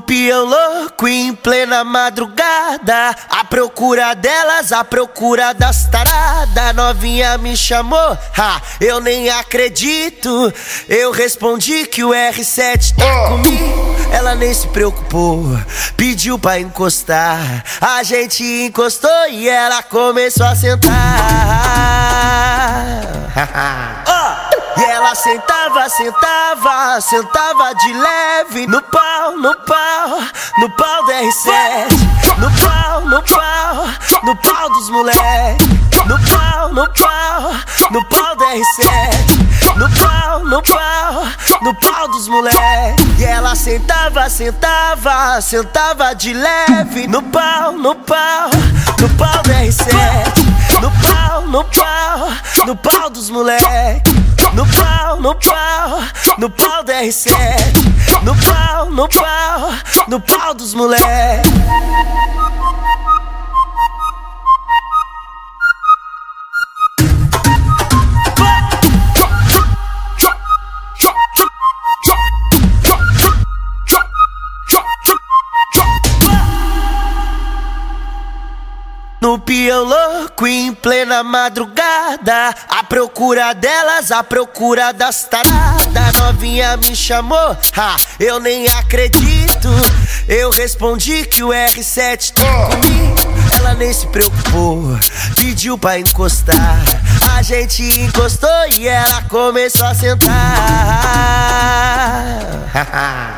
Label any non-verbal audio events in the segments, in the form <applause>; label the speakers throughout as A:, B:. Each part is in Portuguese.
A: Peão louco em plena madrugada. A procura delas, a procura das taradas. Novinha me chamou, ha, eu nem acredito. Eu respondi que o R7 tá comigo. Ela nem se preocupou, pediu pra encostar. A gente encostou e ela começou a sentar <laughs> ela sentava, sentava, sentava de leve no pau, no pau, no pau do R7. No pau, no pau, no pau dos moleque. No pau, no pau, no pau do R7. No pau, no pau, no pau dos moleque. E ela sentava, sentava, sentava de leve no pau, no pau, no pau do R7. No pau, no pau, no pau dos moleque. No pau, no pau, no pau do R7. No pau, no pau, no pau dos moleque. No peão louco em plena madrugada. A procura delas, a procura das taradas. Novinha me chamou, ha, eu nem acredito. Eu respondi que o R7 tá comigo. Ela nem se preocupou, pediu pra encostar. A gente encostou e ela começou a sentar <laughs>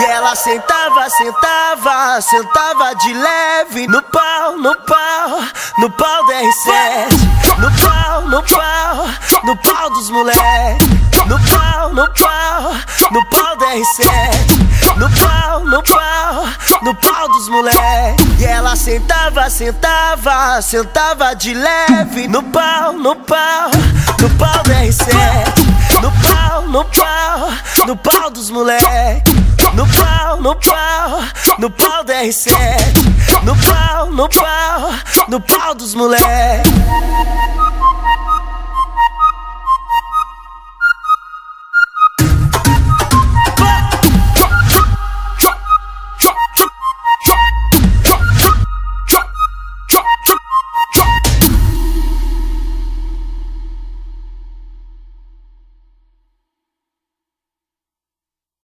A: E ela sentava, sentava, sentava de leve no pau, no pau, no pau do R7. No pau, no pau, no pau dos moleque. No pau, no pau, no pau do R7. No pau, no pau, no pau dos moleque. E ela sentava, sentava, sentava de leve no pau, no pau, no pau do R7. No pau, no pau, no pau dos moleque. No pau, no pau, no pau do R7. No pau, no pau, no pau dos moleque.